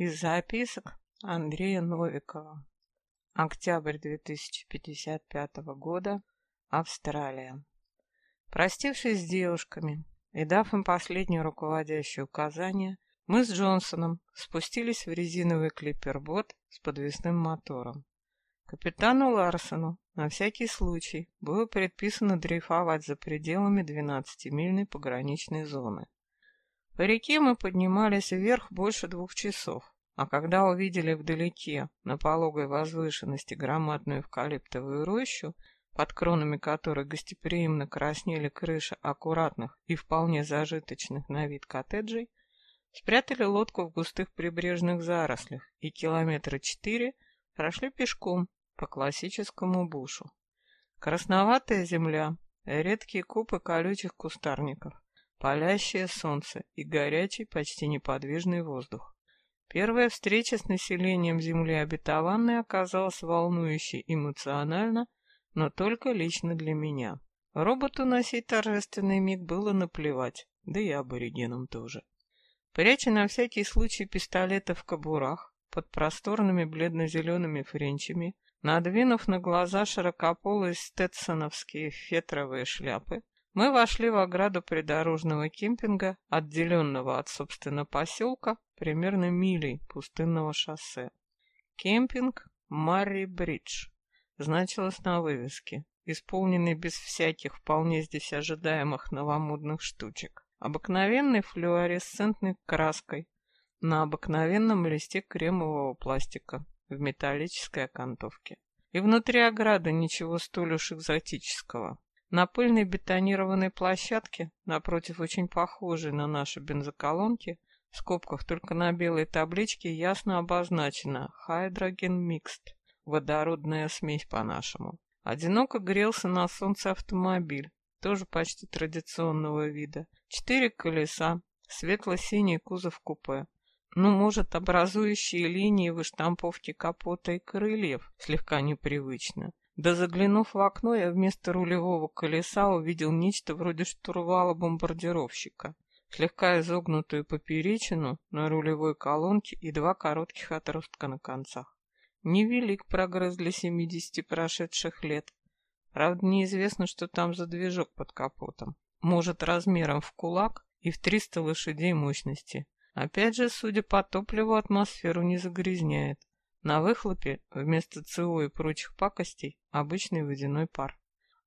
Из записок Андрея Новикова. Октябрь 2055 года. Австралия. Простившись с девушками и дав им последнее руководящее указание, мы с Джонсоном спустились в резиновый клипербот с подвесным мотором. Капитану Ларсону на всякий случай было предписано дрейфовать за пределами 12-мильной пограничной зоны. По реке мы поднимались вверх больше двух часов, а когда увидели вдалеке, на пологой возвышенности, громадную эвкалиптовую рощу, под кронами которой гостеприимно краснели крыши аккуратных и вполне зажиточных на вид коттеджей, спрятали лодку в густых прибрежных зарослях и километра четыре прошли пешком по классическому бушу. Красноватая земля, редкие купы колючих кустарников, палящее солнце и горячий, почти неподвижный воздух. Первая встреча с населением Земли обетованной оказалась волнующей эмоционально, но только лично для меня. Роботу носить торжественный миг было наплевать, да и аборигенам тоже. Пряча на всякий случай пистолеты в кобурах, под просторными бледно-зелеными френчами, надвинув на глаза широкополые стетсоновские фетровые шляпы, мы вошли в ограду придорожного кемпинга, отделенного от, собственно, поселка, примерно милей пустынного шоссе. Кемпинг Марри Бридж значилось на вывеске, исполненный без всяких вполне здесь ожидаемых новомодных штучек. Обыкновенной флуоресцентной краской на обыкновенном листе кремового пластика в металлической окантовке. И внутри ограды ничего столь уж экзотического. На пыльной бетонированной площадке, напротив очень похожей на наши бензоколонки, в скобках только на белой табличке ясно обозначено «Hydrogen Mixed» — водородная смесь по-нашему. Одиноко грелся на солнце автомобиль, тоже почти традиционного вида. Четыре колеса, светло-синий кузов купе. Ну, может, образующие линии выштамповки капота и крыльев слегка непривычно. Да заглянув в окно, я вместо рулевого колеса увидел нечто вроде штурвала бомбардировщика, слегка изогнутую поперечину на рулевой колонке и два коротких отростка на концах. Невелик прогресс для 70 прошедших лет. Правда, неизвестно, что там за движок под капотом. Может, размером в кулак и в 300 лошадей мощности. Опять же, судя по топливу, атмосферу не загрязняет. На выхлопе вместо ЦО и прочих пакостей обычный водяной пар.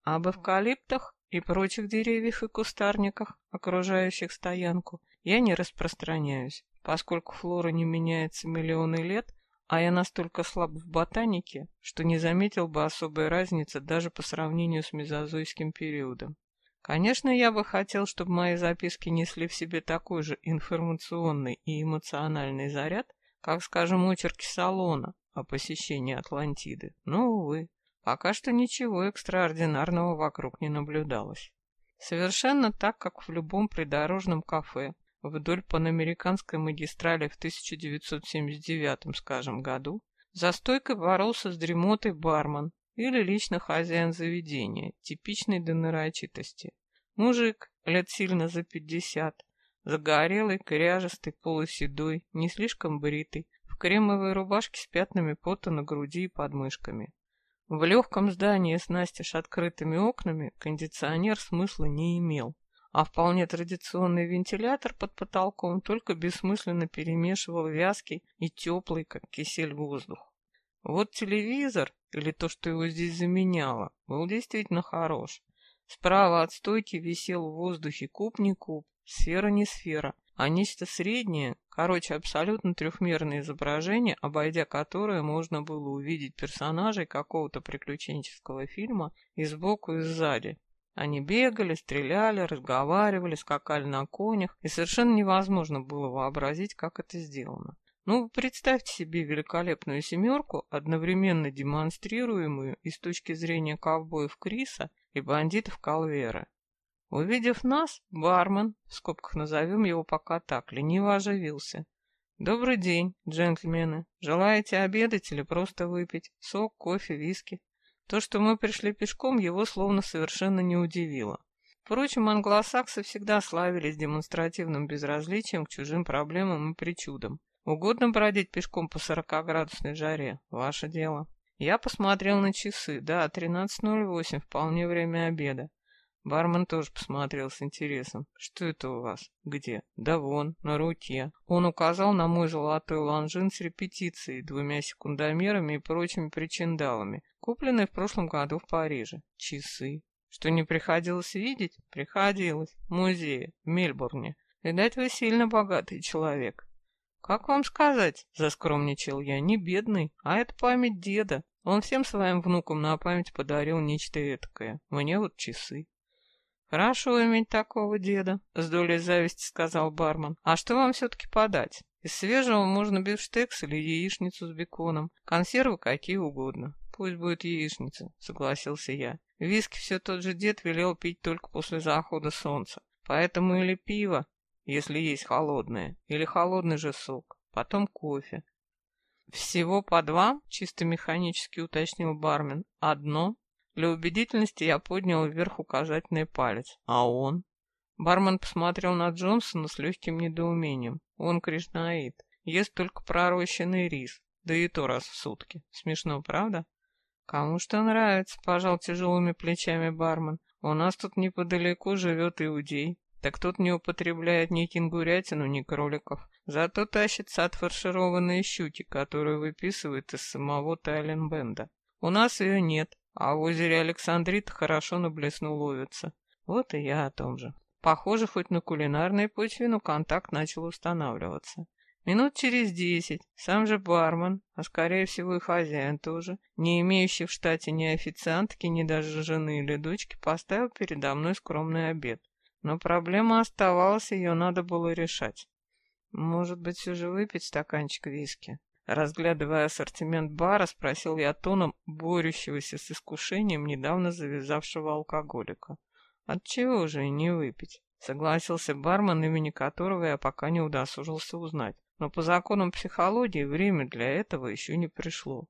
Об эвкалиптах и прочих деревьях и кустарниках, окружающих стоянку, я не распространяюсь, поскольку флора не меняется миллионы лет, а я настолько слаб в ботанике, что не заметил бы особой разницы даже по сравнению с мезозойским периодом. Конечно, я бы хотел, чтобы мои записки несли в себе такой же информационный и эмоциональный заряд, как, скажем, очерки салона о посещении Атлантиды. Но, увы, пока что ничего экстраординарного вокруг не наблюдалось. Совершенно так, как в любом придорожном кафе вдоль панамериканской магистрали в 1979, скажем, году, за стойкой боролся с дремотой бармен или лично хозяин заведения, типичной до нарочитости. Мужик, лет сильно за пятьдесят, Загорелый, кряжестый, полуседой, не слишком бритый, в кремовой рубашке с пятнами пота на груди и подмышками. В легком здании с настежь открытыми окнами кондиционер смысла не имел, а вполне традиционный вентилятор под потолком только бессмысленно перемешивал вязкий и теплый, как кисель, воздух. Вот телевизор, или то, что его здесь заменяло, был действительно хорош. Справа от стойки висел в воздухе куб не куб, Сфера не сфера, а нечто среднее, короче, абсолютно трехмерное изображение, обойдя которое можно было увидеть персонажей какого-то приключенческого фильма и сбоку, и сзади. Они бегали, стреляли, разговаривали, скакали на конях, и совершенно невозможно было вообразить, как это сделано. Ну, представьте себе великолепную семерку, одновременно демонстрируемую и с точки зрения ковбоев Криса и бандитов Калвера. Увидев нас, бармен, в скобках назовем его пока так, лениво оживился. «Добрый день, джентльмены. Желаете обедать или просто выпить? Сок, кофе, виски?» То, что мы пришли пешком, его словно совершенно не удивило. Впрочем, англосаксы всегда славились демонстративным безразличием к чужим проблемам и причудам. Угодно бродить пешком по сорокаградусной жаре? Ваше дело. Я посмотрел на часы. Да, 13.08, вполне время обеда. Бармен тоже посмотрел с интересом. «Что это у вас? Где?» «Да вон, на руке». Он указал на мой золотой Longines с репетицией, двумя секундомерами и прочими причиндалами, купленный в прошлом году в Париже. Часы. Что не приходилось видеть? Приходилось. В музее, в Мельбурне. Видать, вы сильно богатый человек. «Как вам сказать?» — заскромничал я. «Не бедный, а это память деда. Он всем своим внукам на память подарил нечто этакое. Мне вот часы». «Хорошо иметь такого деда», — с долей зависти сказал бармен. «А что вам все-таки подать? Из свежего можно бифштекс или яичницу с беконом. Консервы какие угодно. Пусть будет яичница», — согласился я. Виски все тот же дед велел пить только после захода солнца. Поэтому или пиво, если есть холодное, или холодный же сок, потом кофе. «Всего по два?» — чисто механически уточнил бармен. «Одно?» Для убедительности я поднял вверх указательный палец. А он? Бармен посмотрел на Джонсона с легким недоумением. Он кришнаит. Ест только пророщенный рис. Да и то раз в сутки. Смешно, правда? Кому что нравится, пожал тяжелыми плечами бармен. У нас тут неподалеку живет иудей. Так тот не употребляет ни кенгурятину, ни кроликов. Зато тащится отфаршированные щуки, которые выписывает из самого Тайленбенда. У нас ее нет, а в озере Александрит хорошо на блесну ловится. Вот и я о том же. Похоже, хоть на кулинарной почве, но контакт начал устанавливаться. Минут через десять сам же бармен, а скорее всего и хозяин тоже, не имеющий в штате ни официантки, ни даже жены или дочки, поставил передо мной скромный обед. Но проблема оставалась, ее надо было решать. Может быть, все же выпить стаканчик виски? Разглядывая ассортимент бара, спросил я тоном борющегося с искушением недавно завязавшего алкоголика. Отчего же и не выпить? Согласился бармен, имени которого я пока не удосужился узнать. Но по законам психологии время для этого еще не пришло.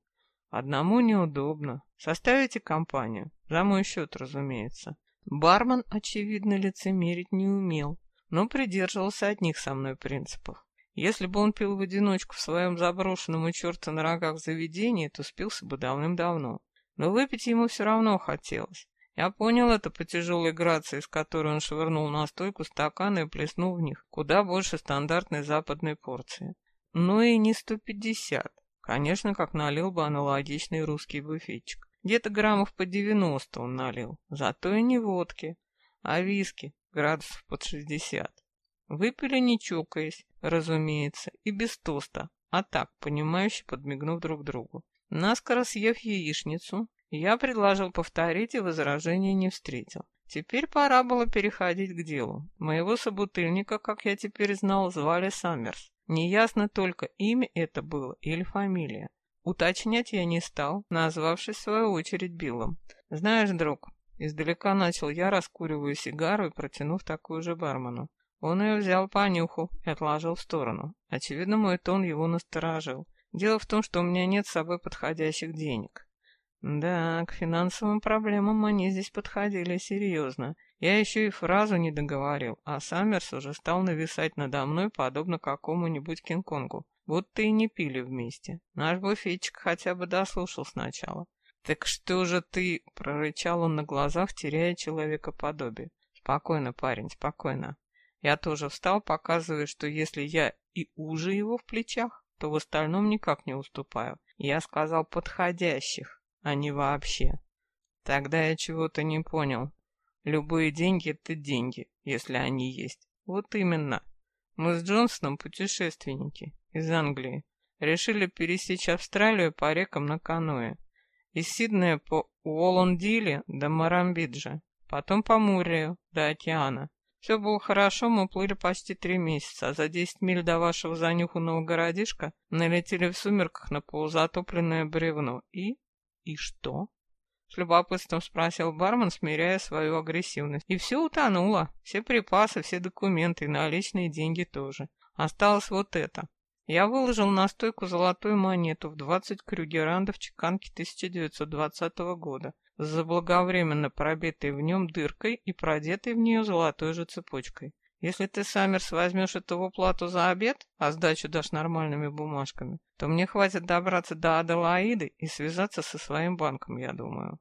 Одному неудобно. Составите компанию. За мой счет, разумеется. Бармен, очевидно, лицемерить не умел, но придерживался одних со мной принципов. Если бы он пил в одиночку в своем заброшенном и черта на рогах заведении, то спился бы давным-давно. Но выпить ему все равно хотелось. Я понял это по тяжелой грации, с которой он швырнул на стойку стаканы и плеснул в них куда больше стандартной западной порции. Ну и не сто пятьдесят. Конечно, как налил бы аналогичный русский буфетчик. Где-то граммов по девяносто он налил. Зато и не водки, а виски, градусов под шестьдесят. Выпили не чокаясь, разумеется, и без тоста, а так, понимающе подмигнув друг другу. Наскоро съев яичницу, я предложил повторить и возражения не встретил. Теперь пора было переходить к делу. Моего собутыльника, как я теперь знал, звали Саммерс. Неясно только, имя это было или фамилия. Уточнять я не стал, назвавшись в свою очередь Биллом. «Знаешь, друг...» Издалека начал я, раскуривая сигару и протянув такую же бармену. Он ее взял по нюху и отложил в сторону. Очевидно, мой тон его насторожил. Дело в том, что у меня нет с собой подходящих денег. Да, к финансовым проблемам они здесь подходили серьезно. Я еще и фразу не договорил, а Саммерс уже стал нависать надо мной, подобно какому-нибудь Кинг-Конгу. Будто и не пили вместе. Наш буфетчик хотя бы дослушал сначала. «Так что же ты?» — прорычал он на глазах, теряя человекоподобие. «Спокойно, парень, спокойно. Я тоже встал, показывая, что если я и уже его в плечах, то в остальном никак не уступаю. Я сказал подходящих, а не вообще. Тогда я чего-то не понял. Любые деньги — это деньги, если они есть. Вот именно. Мы с Джонсоном путешественники из Англии. Решили пересечь Австралию по рекам на каноэ. Из Сиднея по Уоллондиле до Марамбиджа. Потом по Муррею до океана. Все было хорошо, мы плыли почти три месяца, а за десять миль до вашего занюханного городишка налетели в сумерках на полузатопленное бревно. И? И что? С любопытством спросил бармен, смиряя свою агрессивность. И все утонуло. Все припасы, все документы, наличные деньги тоже. Осталось вот это. Я выложил на стойку золотую монету в 20 крюгерандов чеканки 1920 года заблаговременно пробитой в нем дыркой и продетой в нее золотой же цепочкой. Если ты, Саммерс, возьмешь эту в за обед, а сдачу дашь нормальными бумажками, то мне хватит добраться до Аделаиды и связаться со своим банком, я думаю.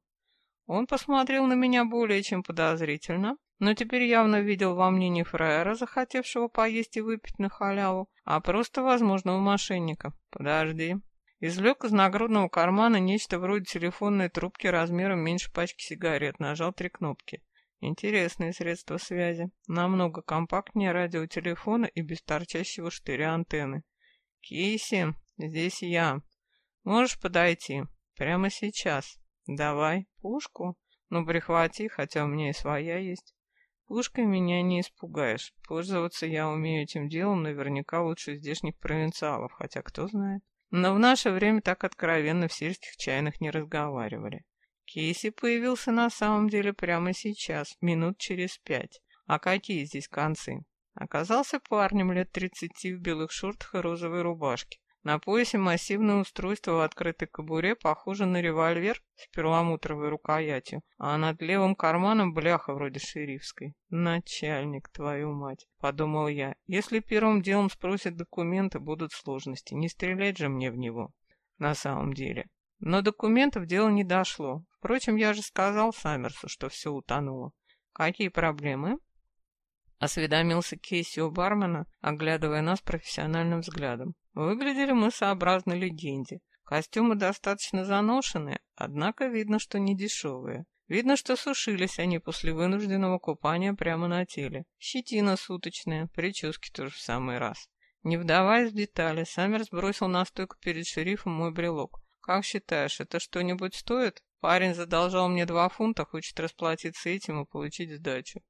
Он посмотрел на меня более чем подозрительно, но теперь явно видел во мне не фраера, захотевшего поесть и выпить на халяву, а просто возможного мошенника. Подожди. Извлек из нагрудного кармана нечто вроде телефонной трубки размером меньше пачки сигарет, нажал три кнопки. Интересные средства связи. Намного компактнее радиотелефона и без торчащего штыря антенны. Киси, здесь я. Можешь подойти? Прямо сейчас. Давай, пушку. Ну, прихвати, хотя у меня и своя есть. Пушкой меня не испугаешь. Пользоваться я умею этим делом наверняка лучше здешних провинциалов, хотя кто знает. Но в наше время так откровенно в сельских чайных не разговаривали. Кейси появился на самом деле прямо сейчас, минут через пять. А какие здесь концы? Оказался парнем лет тридцати в белых шортах и розовой рубашке. На поясе массивное устройство в открытой кобуре, похоже на револьвер с перламутровой рукоятью, а над левым карманом бляха вроде шерифской. «Начальник, твою мать!» — подумал я. «Если первым делом спросят документы, будут сложности. Не стрелять же мне в него. На самом деле. Но документов дело не дошло. Впрочем, я же сказал Саммерсу, что все утонуло. Какие проблемы? Осведомился Кейси у бармена, оглядывая нас профессиональным взглядом. Выглядели мы сообразно легенде. Костюмы достаточно заношенные, однако видно, что не дешевые. Видно, что сушились они после вынужденного купания прямо на теле. Щетина суточная, прически тоже в самый раз. Не вдаваясь в детали, Саммерс бросил на стойку перед шерифом мой брелок. «Как считаешь, это что-нибудь стоит?» Парень задолжал мне два фунта, хочет расплатиться этим и получить сдачу.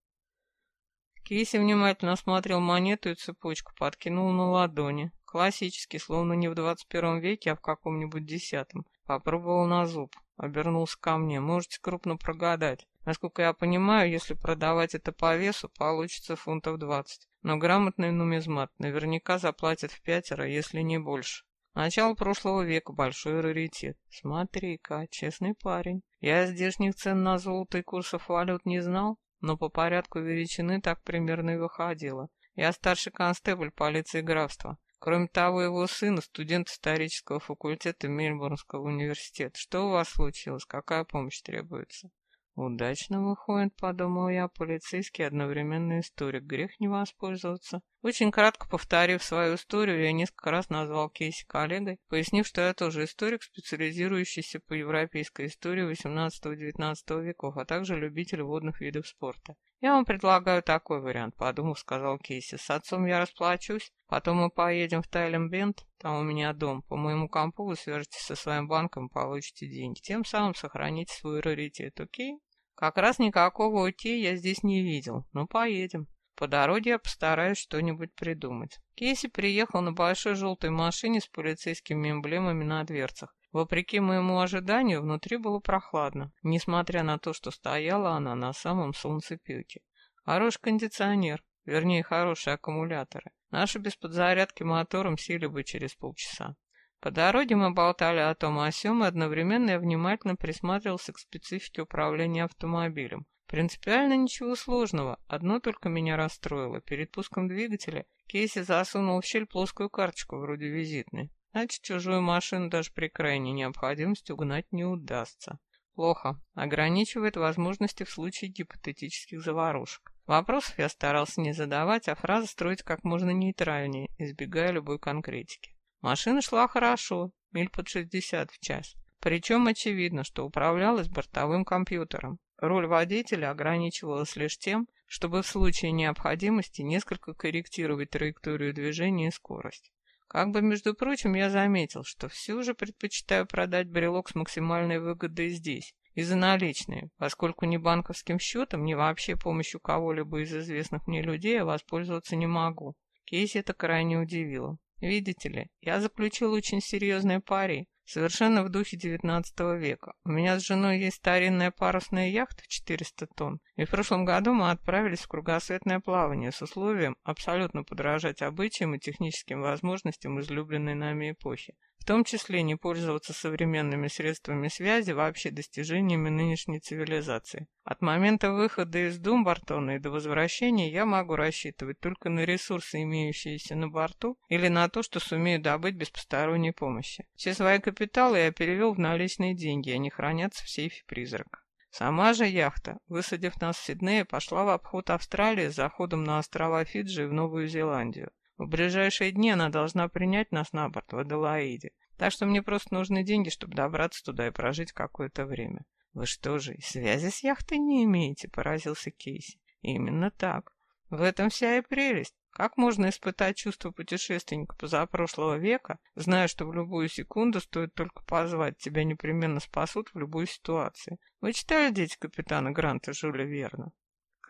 Кейси внимательно осмотрел монету и цепочку, подкинул на ладони. Классический, словно не в двадцать первом веке, а в каком-нибудь десятом. Попробовал на зуб. Обернулся ко мне. Можете крупно прогадать. Насколько я понимаю, если продавать это по весу, получится фунтов двадцать. Но грамотный нумизмат наверняка заплатит в пятеро, если не больше. Начало прошлого века, большой раритет. Смотри-ка, честный парень. Я здешних цен на золото и курсов валют не знал, но по порядку величины так примерно и выходило. Я старший констебль полиции графства. Кроме того, его сын студент исторического факультета Мельбурнского университета. Что у вас случилось? Какая помощь требуется? Удачно выходит, подумал я, полицейский одновременно историк. Грех не воспользоваться. Очень кратко повторив свою историю, я несколько раз назвал Кейси коллегой, пояснив, что я тоже историк, специализирующийся по европейской истории XVIII-XIX веков, а также любитель водных видов спорта. «Я вам предлагаю такой вариант», — подумав, сказал Кейси. «С отцом я расплачусь, потом мы поедем в Тайлембенд, там у меня дом. По моему компу вы свяжетесь со своим банком, получите деньги. Тем самым сохраните свой раритет, окей?» «Как раз никакого окей я здесь не видел. Ну, поедем». По дороге я постараюсь что-нибудь придумать. Кейси приехал на большой желтой машине с полицейскими эмблемами на дверцах. Вопреки моему ожиданию, внутри было прохладно, несмотря на то, что стояла она на самом солнцепеке. Хороший кондиционер, вернее, хорошие аккумуляторы. Наши без подзарядки мотором сели бы через полчаса. По дороге мы болтали о том о сём, и одновременно я внимательно присматривался к специфике управления автомобилем. Принципиально ничего сложного, одно только меня расстроило. Перед пуском двигателя Кейси засунул в щель плоскую карточку, вроде визитной. Значит, чужую машину даже при крайней необходимости угнать не удастся. Плохо. Ограничивает возможности в случае гипотетических заварушек. Вопросов я старался не задавать, а фразы строить как можно нейтральнее, избегая любой конкретики. Машина шла хорошо, миль под 60 в час. Причем очевидно, что управлялась бортовым компьютером. Роль водителя ограничивалась лишь тем, чтобы в случае необходимости несколько корректировать траекторию движения и скорость. Как бы, между прочим, я заметил, что все же предпочитаю продать брелок с максимальной выгодой здесь, и за наличные, поскольку ни банковским счетом, ни вообще помощью кого-либо из известных мне людей я воспользоваться не могу. Кейси это крайне удивило. Видите ли, я заключил очень серьезные пари, Совершенно в духе XIX века. У меня с женой есть старинная парусная яхта в 400 тонн, и в прошлом году мы отправились в кругосветное плавание с условием абсолютно подражать обычаям и техническим возможностям излюбленной нами эпохи. В том числе не пользоваться современными средствами связи, вообще достижениями нынешней цивилизации. От момента выхода из Думбартона и до возвращения я могу рассчитывать только на ресурсы, имеющиеся на борту, или на то, что сумею добыть без посторонней помощи. Все свои капиталы я перевел в наличные деньги, они хранятся в сейфе призрака. Сама же яхта, высадив нас в Сиднее, пошла в обход Австралии с заходом на острова Фиджи и в Новую Зеландию. В ближайшие дни она должна принять нас на борт в Аделаиде. Так что мне просто нужны деньги, чтобы добраться туда и прожить какое-то время. Вы что же, связи с яхтой не имеете? Поразился Кейси. Именно так. В этом вся и прелесть. Как можно испытать чувство путешественника позапрошлого века, зная, что в любую секунду стоит только позвать, тебя непременно спасут в любой ситуации? Вы читали «Дети капитана Гранта» Жюля Верна?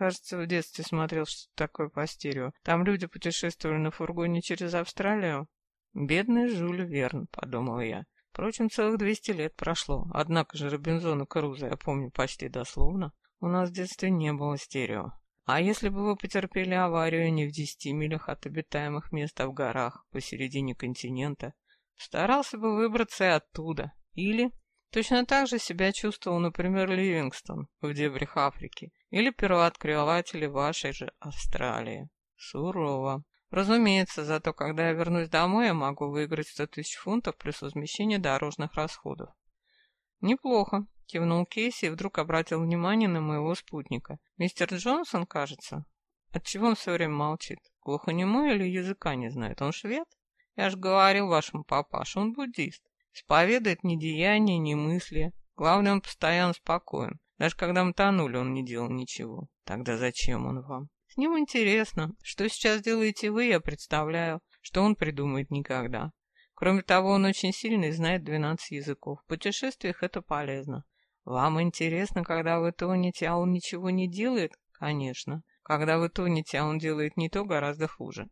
Кажется, в детстве смотрел что-то такое по стерео. Там люди путешествовали на фургоне через Австралию. Бедный Жюль Верн, подумал я. Впрочем, целых 200 лет прошло. Однако же Робинзона Круза я помню почти дословно. У нас в детстве не было стерео. А если бы вы потерпели аварию не в десяти милях от обитаемых мест, а в горах, посередине континента, старался бы выбраться и оттуда. Или точно так же себя чувствовал, например, Ливингстон в дебрях Африки, или первооткрыватели вашей же Австралии. Сурово. Разумеется, зато когда я вернусь домой, я могу выиграть 100 тысяч фунтов плюс возмещение дорожных расходов. Неплохо, кивнул Кейси и вдруг обратил внимание на моего спутника. Мистер Джонсон, кажется. Отчего он все время молчит? Глухонемой или языка не знает? Он швед? Я же говорил вашему папаше, он буддист. Исповедует ни деяния, ни мысли. Главное, он постоянно спокоен. Даже когда мы тонули, он не делал ничего. Тогда зачем он вам? С ним интересно. Что сейчас делаете вы, я представляю. Что он придумает никогда. Кроме того, он очень сильный и знает 12 языков. В путешествиях это полезно. Вам интересно, когда вы тонете, а он ничего не делает? Конечно. Когда вы тонете, а он делает не то, гораздо хуже.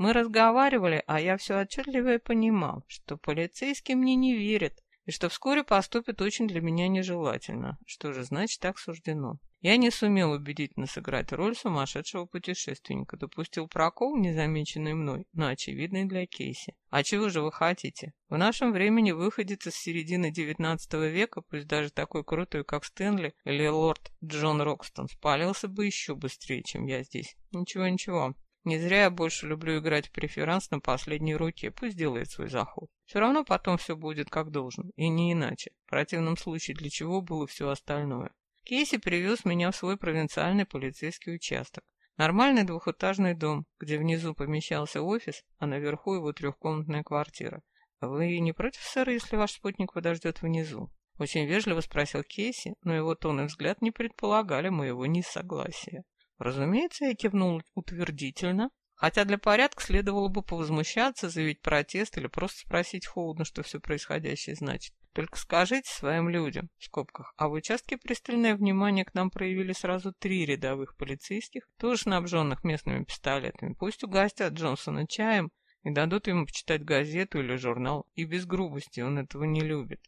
Мы разговаривали, а я все отчетливо понимал, что полицейский мне не верит, и что вскоре поступит очень для меня нежелательно. Что же, значит, так суждено. Я не сумел убедительно сыграть роль сумасшедшего путешественника, допустил прокол, незамеченный мной, но очевидный для Кейси. А чего же вы хотите? В нашем времени выходец из середины XIX века, пусть даже такой крутой, как Стэнли или лорд Джон Рокстон, спалился бы еще быстрее, чем я здесь. Ничего-ничего. Не зря я больше люблю играть в преферанс на последней руке, пусть делает свой заход. Все равно потом все будет как должен, и не иначе. В противном случае для чего было все остальное? Кейси привез меня в свой провинциальный полицейский участок. Нормальный двухэтажный дом, где внизу помещался офис, а наверху его трехкомнатная квартира. «Вы не против, сэр, если ваш спутник подождет внизу?» Очень вежливо спросил Кейси, но его тон и взгляд не предполагали моего несогласия. Разумеется, я кивнул утвердительно, хотя для порядка следовало бы повозмущаться, заявить протест или просто спросить холодно, что все происходящее значит. Только скажите своим людям, в скобках, а в участке пристальное внимание к нам проявили сразу три рядовых полицейских, тоже снабженных местными пистолетами. Пусть угостят Джонсона чаем и дадут ему почитать газету или журнал, и без грубости он этого не любит.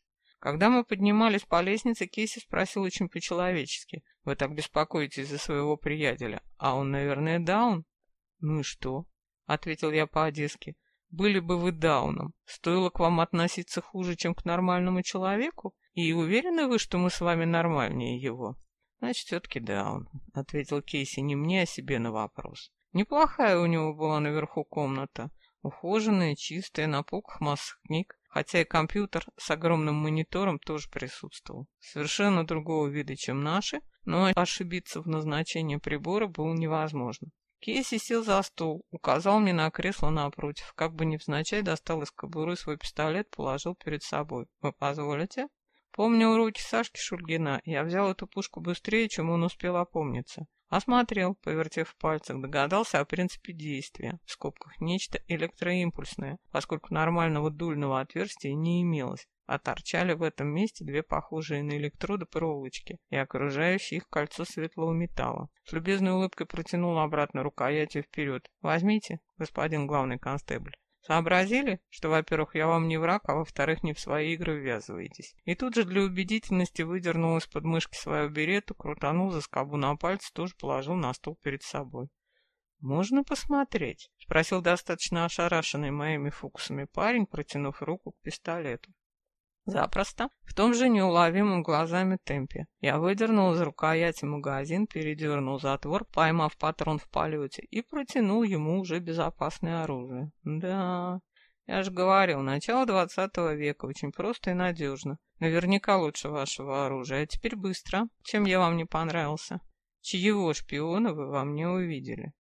Когда мы поднимались по лестнице, Кейси спросил очень по-человечески. «Вы так беспокоитесь за своего приятеля, а он, наверное, даун?» «Ну и что?» — ответил я по-одесски. «Были бы вы дауном, стоило к вам относиться хуже, чем к нормальному человеку? И уверены вы, что мы с вами нормальнее его?» «Значит, все-таки даун», — ответил Кейси не мне, а себе на вопрос. Неплохая у него была наверху комната, ухоженная, чистая, на полках масса книг хотя и компьютер с огромным монитором тоже присутствовал. Совершенно другого вида, чем наши, но ошибиться в назначении прибора было невозможно. Кейси сел за стол, указал мне на кресло напротив, как бы невзначай достал из кобуры свой пистолет, положил перед собой. «Вы позволите?» Помню уроки Сашки Шульгина, я взял эту пушку быстрее, чем он успел опомниться. Осмотрел, повертев в пальцах, догадался о принципе действия, в скобках нечто электроимпульсное, поскольку нормального дульного отверстия не имелось, а торчали в этом месте две похожие на электроды проволочки и окружающее их кольцо светлого металла. С любезной улыбкой протянул обратно рукоятью вперед. «Возьмите, господин главный констебль». Сообразили, что, во-первых, я вам не враг, а во-вторых, не в свои игры ввязываетесь. И тут же для убедительности выдернул из подмышки свою берету, крутанул за скобу на пальце, тоже положил на стол перед собой. «Можно посмотреть?» — спросил достаточно ошарашенный моими фокусами парень, протянув руку к пистолету. Запросто, в том же неуловимом глазами темпе. Я выдернул из рукояти магазин, передернул затвор, поймав патрон в полете, и протянул ему уже безопасное оружие. Да, я же говорил, начало двадцатого века, очень просто и надежно. Наверняка лучше вашего оружия, а теперь быстро. Чем я вам не понравился? Чьего шпиона вы во мне увидели?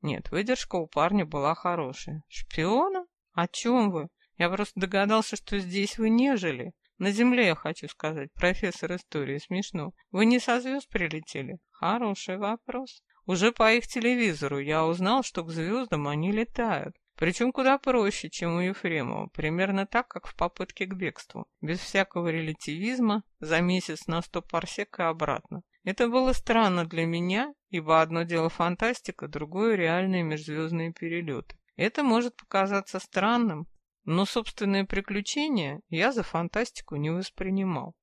Нет, выдержка у парня была хорошая. Шпиона? О чем вы? Я просто догадался, что здесь вы не жили. На земле, я хочу сказать, профессор истории, смешно. Вы не со звезд прилетели? Хороший вопрос. Уже по их телевизору я узнал, что к звездам они летают. Причем куда проще, чем у Ефремова, примерно так, как в попытке к бегству, без всякого релятивизма, за месяц на сто парсек и обратно. Это было странно для меня, ибо одно дело фантастика, другое реальные межзвездные перелеты. Это может показаться странным, но собственные приключения я за фантастику не воспринимал.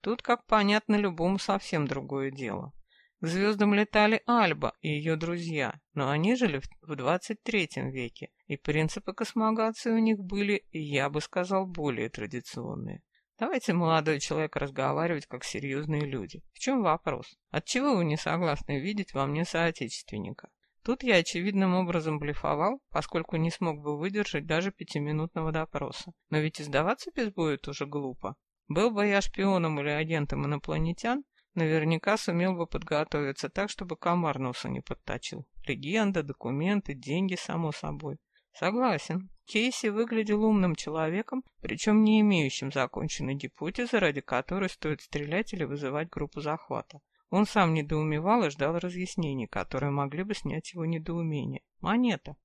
Тут, как понятно, любому совсем другое дело. К звездам летали Альба и ее друзья, но они жили в 23 веке, и принципы космогации у них были, я бы сказал, более традиционные. Давайте, молодой человек, разговаривать как серьезные люди. В чем вопрос? Отчего вы не согласны видеть во мне соотечественника? Тут я очевидным образом блефовал, поскольку не смог бы выдержать даже пятиминутного допроса. Но ведь и сдаваться без боя тоже глупо. Был бы я шпионом или агентом инопланетян, наверняка сумел бы подготовиться так, чтобы комар носа не подточил. Легенда, документы, деньги, само собой. Согласен. Кейси выглядел умным человеком, причем не имеющим законченной гипотезы, ради которой стоит стрелять или вызывать группу захвата. Он сам недоумевал и ждал разъяснений, которые могли бы снять его недоумение. Монета.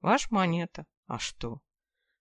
Ваш монета. А что?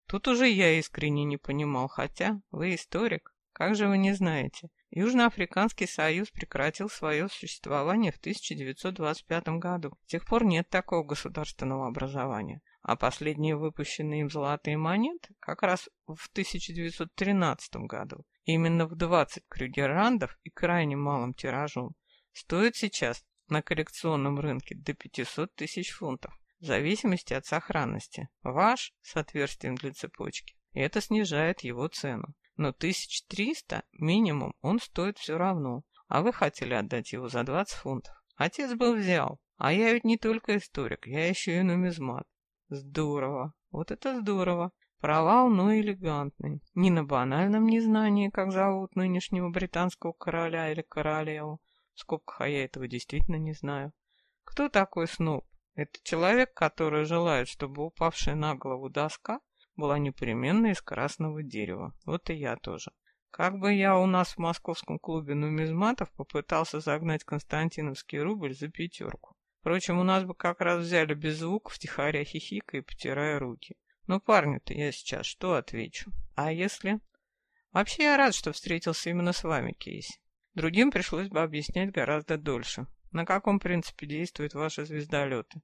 Тут уже я искренне не понимал, хотя вы историк. Как же вы не знаете? Южноафриканский союз прекратил свое существование в 1925 году. С тех пор нет такого государственного образования. А последние выпущенные им золотые монеты как раз в 1913 году. Именно в 20 крюгерандов и крайне малым тиражом. Стоит сейчас на коллекционном рынке до 500 тысяч фунтов, в зависимости от сохранности. Ваш с отверстием для цепочки. И это снижает его цену. Но 1300 минимум он стоит все равно. А вы хотели отдать его за 20 фунтов. Отец бы взял. А я ведь не только историк, я еще и нумизмат. Здорово. Вот это здорово. Провал, но элегантный. Не на банальном незнании, как зовут нынешнего британского короля или королеву, в скобках, а я этого действительно не знаю. Кто такой Сноб? Это человек, который желает, чтобы упавшая на голову доска была непременно из красного дерева. Вот и я тоже. Как бы я у нас в московском клубе нумизматов попытался загнать константиновский рубль за пятерку. Впрочем, у нас бы как раз взяли без звуков, втихаря хихикая и потирая руки. Ну, парню-то я сейчас что отвечу? А если... Вообще я рад, что встретился именно с вами, Кейси. Другим пришлось бы объяснять гораздо дольше. На каком принципе действуют ваши звездолеты?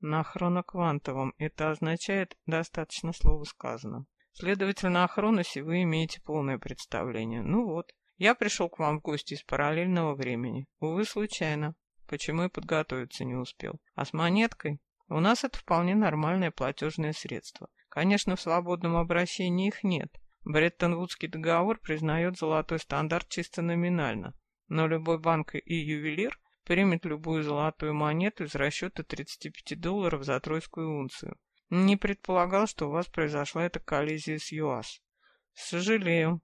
На хроноквантовом. Это означает «достаточно слова сказано». Следовательно, о Хроносе вы имеете полное представление. Ну вот, я пришел к вам в гости из параллельного времени. Увы, случайно. Почему и подготовиться не успел. А с монеткой? У нас это вполне нормальное платежное средство. Конечно, в свободном обращении их нет, Бреттон-Вудский договор признает золотой стандарт чисто номинально, но любой банк и ювелир примет любую золотую монету из расчета 35 долларов за тройскую унцию. Не предполагал, что у вас произошла эта коллизия с ЮАС. Сожалею.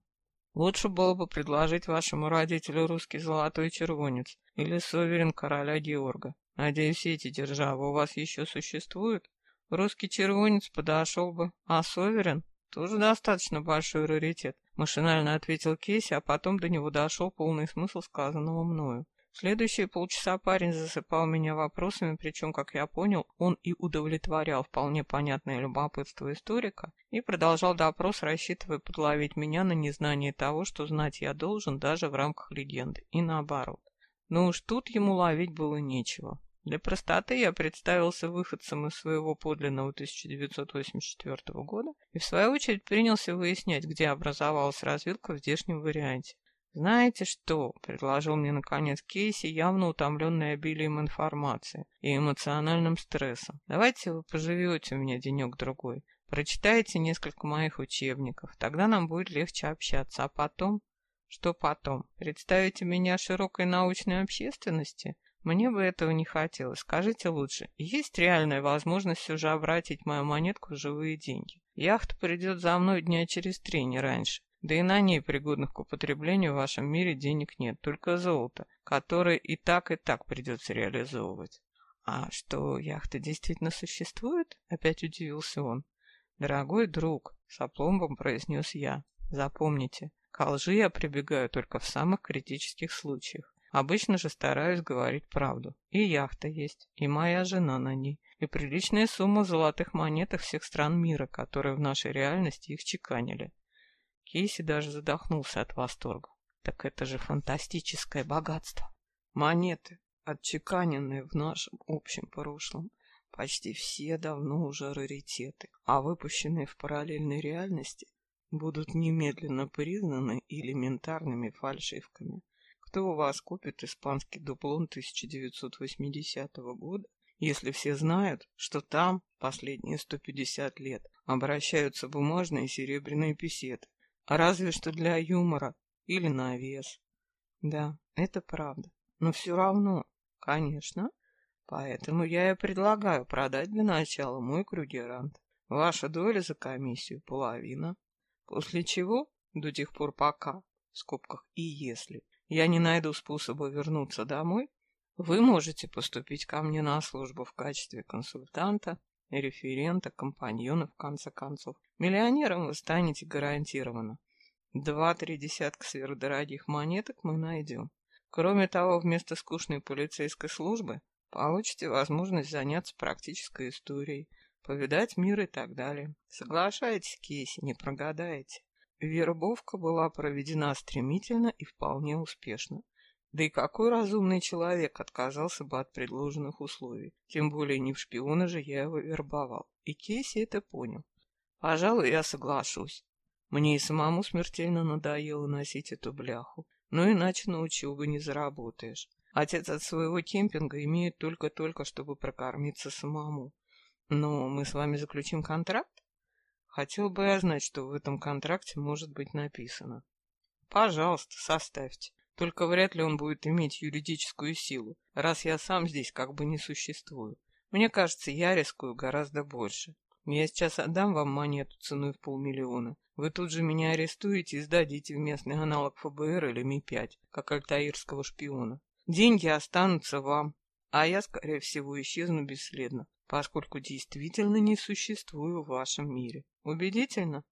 Лучше было бы предложить вашему родителю русский золотой червонец или суверен короля Георга. Надеюсь, эти державы у вас еще существуют? Русский червонец подошел бы, а суверен тоже достаточно большой раритет, машинально ответил Кейси, а потом до него дошел полный смысл сказанного мною. Следующие полчаса парень засыпал меня вопросами, причем, как я понял, он и удовлетворял вполне понятное любопытство историка и продолжал допрос, рассчитывая подловить меня на незнание того, что знать я должен даже в рамках легенды, и наоборот. Но уж тут ему ловить было нечего. Для простоты я представился выходцем из своего подлинного 1984 года и в свою очередь принялся выяснять, где образовалась развилка в здешнем варианте. «Знаете что?» — предложил мне наконец Кейси, явно утомленный обилием информации и эмоциональным стрессом. «Давайте вы поживете у меня денек-другой. Прочитайте несколько моих учебников, тогда нам будет легче общаться. А потом... Что потом? Представите меня широкой научной общественности? Мне бы этого не хотелось. Скажите лучше, есть реальная возможность все же обратить мою монетку в живые деньги? Яхта придет за мной дня через три, не раньше. Да и на ней, пригодных к употреблению в вашем мире, денег нет, только золото, которое и так, и так придется реализовывать. А что, яхта действительно существует? Опять удивился он. «Дорогой друг», — с произнес я, — «запомните, к лжи я прибегаю только в самых критических случаях. Обычно же стараюсь говорить правду. И яхта есть, и моя жена на ней, и приличная сумма золотых монет всех стран мира, которые в нашей реальности их чеканили». Кейси даже задохнулся от восторга. «Так это же фантастическое богатство!» Монеты, отчеканенные в нашем общем прошлом, Почти все давно уже раритеты, а выпущенные в параллельной реальности будут немедленно признаны элементарными фальшивками. Кто у вас купит испанский дуплон 1980 года, если все знают, что там последние 150 лет обращаются бумажные и серебряные песеты, а разве что для юмора или на вес. Да, это правда, но все равно, конечно, Поэтому я и предлагаю продать для начала мой кругерант. Ваша доля за комиссию половина. После чего, до тех пор пока, в скобках и если, я не найду способа вернуться домой, вы можете поступить ко мне на службу в качестве консультанта, референта, компаньона, в конце концов. Миллионером вы станете гарантированно. Два-три десятка сверхдорогих монеток мы найдем. Кроме того, вместо скучной полицейской службы Получите возможность заняться практической историей, повидать мир и так далее. Соглашайтесь, Кейси, не прогадаете. Вербовка была проведена стремительно и вполне успешно. Да и какой разумный человек отказался бы от предложенных условий? Тем более не в шпиона же я его вербовал. И Кейси это понял. Пожалуй, я соглашусь. Мне и самому смертельно надоело носить эту бляху. Но иначе на учебу не заработаешь. Отец от своего кемпинга имеет только-только, чтобы прокормиться самому. Но мы с вами заключим контракт? Хотел бы я знать, что в этом контракте может быть написано. Пожалуйста, составьте. Только вряд ли он будет иметь юридическую силу, раз я сам здесь как бы не существую. Мне кажется, я рискую гораздо больше. Я сейчас отдам вам монету ценой в полмиллиона. Вы тут же меня арестуете и сдадите в местный аналог ФБР или Ми-5, как альтаирского шпиона. Деньги останутся вам, а я, скорее всего, исчезну бесследно, поскольку действительно не существую в вашем мире. Убедительно?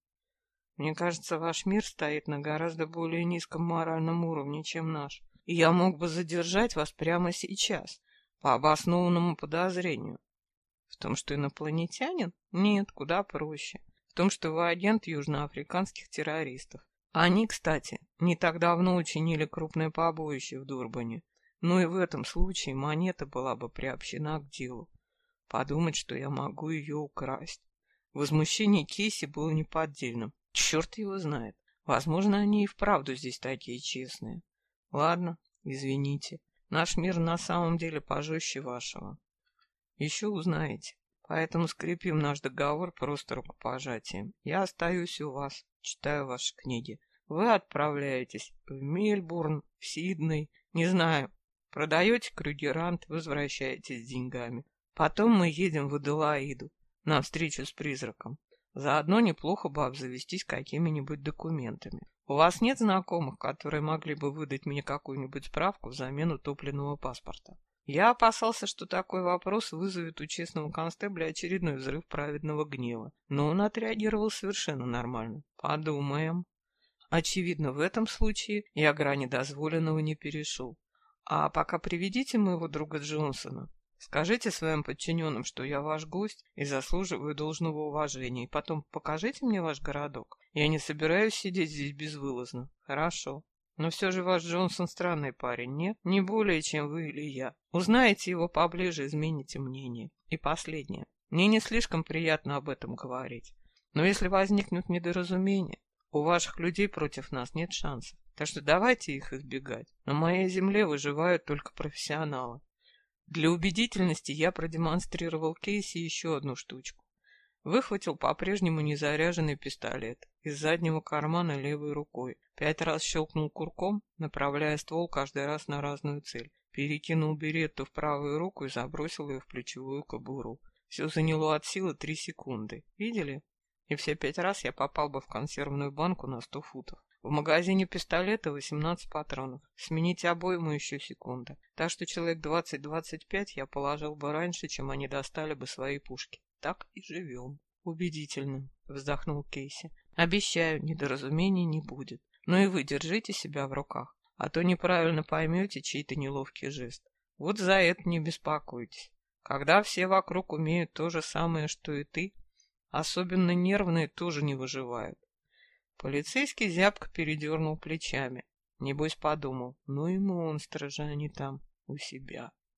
Мне кажется, ваш мир стоит на гораздо более низком моральном уровне, чем наш, и я мог бы задержать вас прямо сейчас, по обоснованному подозрению. В том, что инопланетянин? Нет, куда проще. В том, что вы агент южноафриканских террористов. Они, кстати, не так давно учинили крупное побоище в Дурбане, но и в этом случае монета была бы приобщена к делу. Подумать, что я могу ее украсть. Возмущение Кейси было неподдельным. Черт его знает. Возможно, они и вправду здесь такие честные. Ладно, извините. Наш мир на самом деле пожестче вашего. Еще узнаете. Поэтому скрепим наш договор просто рукопожатием. Я остаюсь у вас, читаю ваши книги. Вы отправляетесь в Мельбурн, в Сидней, не знаю, Продаете кругерант, возвращаетесь с деньгами. Потом мы едем в Аделаиду на встречу с призраком. Заодно неплохо бы обзавестись какими-нибудь документами. У вас нет знакомых, которые могли бы выдать мне какую-нибудь справку взамен утопленного паспорта? Я опасался, что такой вопрос вызовет у честного констебля очередной взрыв праведного гнева, но он отреагировал совершенно нормально. Подумаем. Очевидно, в этом случае я грани дозволенного не перешел. А пока приведите моего друга Джонсона. Скажите своим подчиненным, что я ваш гость и заслуживаю должного уважения, и потом покажите мне ваш городок. Я не собираюсь сидеть здесь безвылазно. Хорошо. Но все же ваш Джонсон странный парень, нет? Не более, чем вы или я. Узнаете его поближе, измените мнение. И последнее. Мне не слишком приятно об этом говорить. Но если возникнут недоразумения, у ваших людей против нас нет шансов. Так что давайте их избегать. На моей земле выживают только профессионалы. Для убедительности я продемонстрировал Кейси еще одну штучку. Выхватил по-прежнему незаряженный пистолет из заднего кармана левой рукой. Пять раз щелкнул курком, направляя ствол каждый раз на разную цель. Перекинул беретту в правую руку и забросил ее в плечевую кобуру. Все заняло от силы три секунды. Видели? И все пять раз я попал бы в консервную банку на сто футов. В магазине пистолета 18 патронов. Сменить обойму еще секунда. Так что человек 20-25 я положил бы раньше, чем они достали бы свои пушки. Так и живем. Убедительно, вздохнул Кейси. Обещаю, недоразумений не будет. Но и вы держите себя в руках, а то неправильно поймете чей-то неловкий жест. Вот за это не беспокойтесь. Когда все вокруг умеют то же самое, что и ты, особенно нервные тоже не выживают. Полицейский зябко передернул плечами. Небось подумал, ну и монстры же они там у себя.